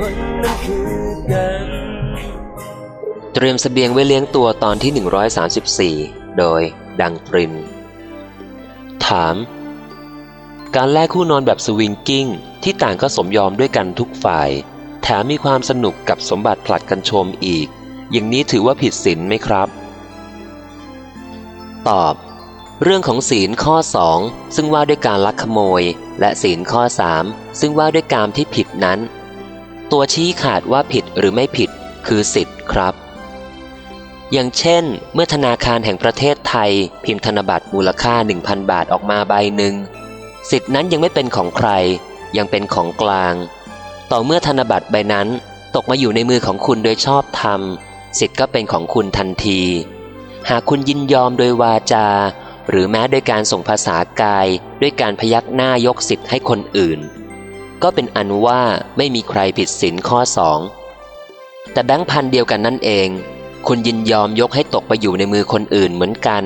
คนนั้นคือกันเตรียมสเสบียงไว้เลี้ยงตัวตอนที่ 134 โดยดังปริน ถาม การแลกคู่นอนแบบสวิงกิ้งที่ต่างก็สมยอมด้วยกันทุกฝ่าย แถมมีความสนุกกับสมบัติผลัดกันชมอีก อย่างนี้ถือว่าผิดศีลไหมครับ ตอบ เรื่องของศีลข้อ 2 ซึ่งว่าด้วยการลักขโมย และศีลข้อ 3 ซึ่งว่าด้วยการที่ผิดนั้น ตัวชี้ขาดว่าผิดหรือไม่ผิดคือสิทธิ์ครับ อย่างเช่น เมื่อธนาคารแห่งประเทศไทย พิมพ์ธนบัตรมูลค่า 1,000 บาทออกมาใบหนึ่งสิทธินั้นยังไม่เป็นของใคร ยังเป็นของกลาง ต่อเมื่อธนบัตรใบนั้นตกมาอยู่ในมือของคุณโดยชอบธรรม สิทธิ์ก็เป็นของคุณทันที หากคุณยินยอมโดยวาจา หรือแม้โดยการส่งภาษากาย ด้วยการพยักหน้ายกสิทธิ์ให้คนอื่น ก็เป็นอันว่าไม่มีใครผิดศีลข้อสองแต่แบงค์พันเดียวกันนั่นเอง คุณยินยอมยกให้ตกไปอยู่ในมือคนอื่นเหมือนกัน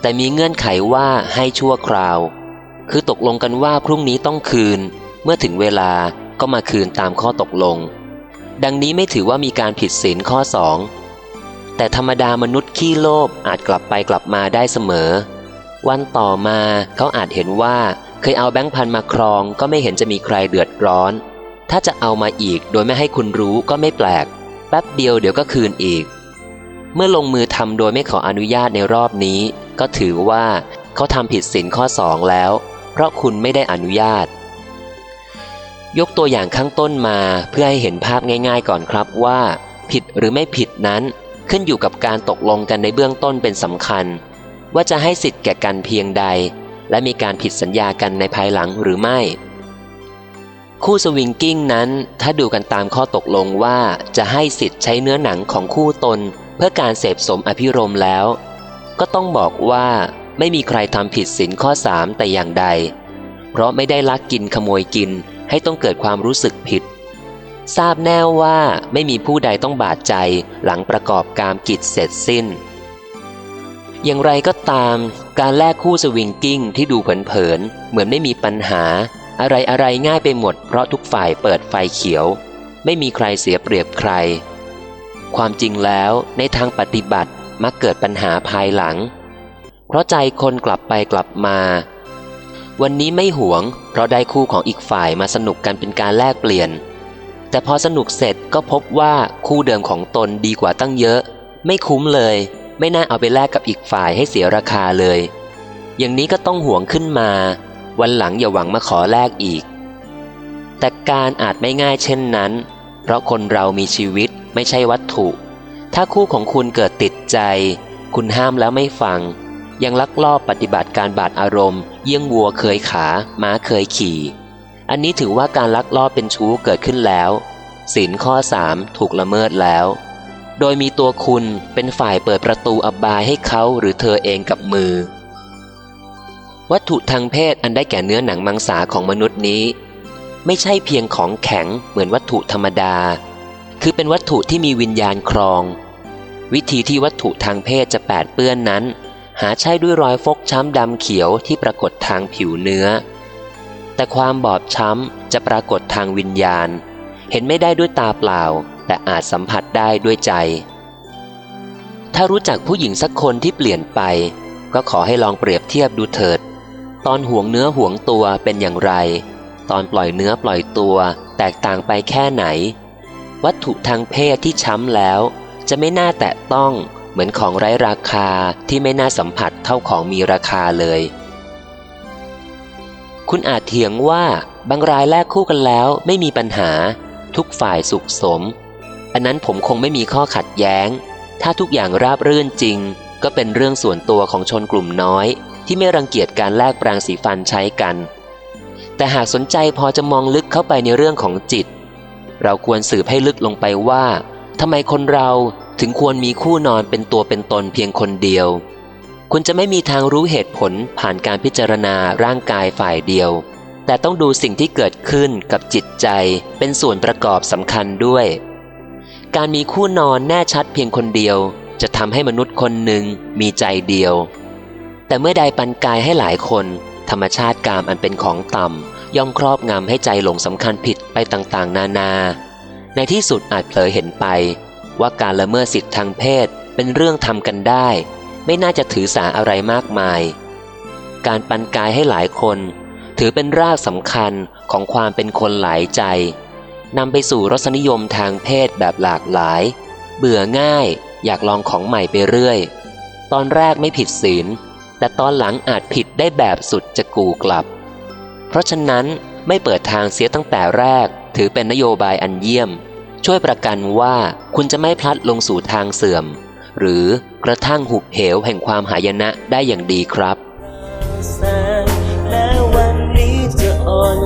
แต่มีเงื่อนไขว่าให้ชั่วคราว คือตกลงกันว่าพรุ่งนี้ต้องคืน เมื่อถึงเวลาก็มาคืนตามข้อตกลง ดังนี้ไม่ถือว่ามีการผิดศีลข้อสองแต่ธรรมดามนุษย์ขี้โลภอาจกลับไปกลับมาได้เสมอ วันต่อมาเขาอาจเห็นว่า เคยเอาแบงค์พันมาครองก็ไม่เห็นจะมีใครเดือดร้อน ถ้าจะเอามาอีกโดยไม่ให้คุณรู้ก็ไม่แปลก แป๊บเดียวเดี๋ยวก็คืนอีก เมื่อลงมือทำโดยไม่ขออนุญาตในรอบนี้ ก็ถือว่าเขาทำผิดศีลข้อสองแล้ว เพราะคุณไม่ได้อนุญาต ยกตัวอย่างข้างต้นมาเพื่อให้เห็นภาพง่าย ๆ ก่อนครับว่า ผิดหรือไม่ผิดนั้นขึ้นอยู่กับการตกลงกันในเบื้องต้นเป็นสำคัญ ว่าจะให้สิทธิ์แก่กันเพียงใด และมีการผิดสัญญากันในภายหลังหรือไม่ คู่สวิงกิ้งนั้น ถ้าดูกันตามข้อตกลงว่าจะให้สิทธิ์ใช้เนื้อหนังของคู่ตน เพื่อการเสพสมอภิรมแล้ว ก็ต้องบอกว่าไม่มีใครทำผิดศีลข้อสามแต่อย่างใด เพราะไม่ได้ลักกินขโมยกินให้ต้องเกิดความรู้สึกผิด ทราบแน่ว่าไม่มีผู้ใดต้องบาดใจหลังประกอบการกิจเสร็จสิ้น อย่างไรก็ตาม การแลกคู่สวิงกิ้งที่ดูเผินๆเหมือนไม่มีปัญหา อะไรอะไรง่ายไปหมดเพราะทุกฝ่ายเปิดไฟเขียว ไม่มีใครเสียเปรียบใคร ความจริงแล้วในทางปฏิบัติมักเกิดปัญหาภายหลัง เพราะใจคนกลับไปกลับมา วันนี้ไม่หวง เพราะได้คู่ของอีกฝ่ายมาสนุกกันเป็นการแลกเปลี่ยน แต่พอสนุกเสร็จก็พบว่าคู่เดิมของตนดีกว่าตั้งเยอะ ไม่คุ้มเลย ไม่น่าเอาไปแลกกับอีกฝ่ายให้เสียราคาเลย อย่างนี้ก็ต้องหวงขึ้นมา วันหลังอย่าหวังมาขอแลกอีก แต่การอาจไม่ง่ายเช่นนั้น เพราะคนเรามีชีวิตไม่ใช่วัตถุ ถ้าคู่ของคุณเกิดติดใจ คุณห้ามแล้วไม่ฟัง ยังลักลอบปฏิบัติการบาดอารมณ์ เยี่ยงวัวเคยขา ม้าเคยขี่ อันนี้ถือว่าการลักลอบเป็นชู้เกิดขึ้นแล้วศีลข้อสามถูกละเมิดแล้ว โดยมีตัวคุณเป็นฝ่ายเปิดประตูอบายให้เขาหรือเธอเองกับมือ วัตถุทางเพศอันได้แก่เนื้อหนังมังสาของมนุษย์นี้ ไม่ใช่เพียงของแข็งเหมือนวัตถุธรรมดา คือเป็นวัตถุที่มีวิญญาณครอง วิธีที่วัตถุทางเพศจะแปดเปื้อนนั้น หาใช่ด้วยรอยฟกช้ำดำเขียวที่ปรากฏทางผิวเนื้อ แต่ความบอบช้ำจะปรากฏทางวิญญาณ เห็นไม่ได้ด้วยตาเปล่า แต่อาจสัมผัสได้ด้วยใจ ถ้ารู้จักผู้หญิงสักคนที่เปลี่ยนไป ก็ขอให้ลองเปรียบเทียบดูเถิด ตอนห่วงเนื้อห่วงตัวเป็นอย่างไร ตอนปล่อยเนื้อปล่อยตัว แตกต่างไปแค่ไหน วัตถุทางเพศที่ช้ำแล้ว จะไม่น่าแตะต้องเหมือนของไร้ราคาที่ไม่น่าสัมผัสเท่าของมีราคาเลยคุณอาจเถียงว่าบางรายแลกคู่กันแล้วไม่มีปัญหา ทุกฝ่ายสุขสม อันนั้นผมคงไม่มีข้อขัดแย้ง ถ้าทุกอย่างราบรื่นจริง ก็เป็นเรื่องส่วนตัวของชนกลุ่มน้อย ที่ไม่รังเกียจการแลกแปรงสีฟันใช้กัน แต่หากสนใจพอจะมองลึกเข้าไปในเรื่องของจิต เราควรสืบให้ลึกลงไปว่าทำไมคนเราถึงควรมีคู่นอนเป็นตัวเป็นตนเพียงคนเดียว คุณจะไม่มีทางรู้เหตุผลผ่านการพิจารณาร่างกายฝ่ายเดียว แต่ต้องดูสิ่งที่เกิดขึ้นกับจิตใจเป็นส่วนประกอบสำคัญด้วย การมีคู่นอนแน่ชัดเพียงคนเดียว จะทำให้มนุษย์คนหนึ่งมีใจเดียว แต่เมื่อใดปันกายให้หลายคน ธรรมชาติกามอันเป็นของต่ำย่อมครอบงำให้ใจหลงสำคัญผิดไปต่างๆ นานา ในที่สุดอาจเผลอเห็นไป ว่าการละเมิดสิทธิทางเพศเป็นเรื่องทำกันได้ ไม่น่าจะถือสาอะไรมากมาย การปันกายให้หลายคน ถือเป็นรากสำคัญของความเป็นคนหลายใจ นำไปสู่รสนิยมทางเพศแบบหลากหลาย เบื่อง่าย อยากลองของใหม่ไปเรื่อย ตอนแรกไม่ผิดศีล แต่ตอนหลังอาจผิดได้แบบสุดจะกูกลับ เพราะฉะนั้นไม่เปิดทางเสียตั้งแต่แรก ถือเป็นนโยบายอันเยี่ยม ช่วยประกันว่าคุณจะไม่พลัดลงสู่ทางเสื่อม หรือกระทั่งหุบเหวแห่งความหายนะได้อย่างดีครับแสนแม้วันนี้จะอ่อน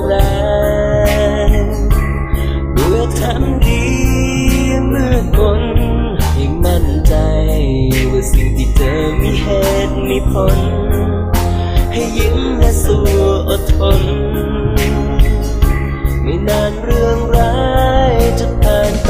คน ให้ยิ้มและสู้อดทน ไม่นานเรื่องร้ายจะผ่านไป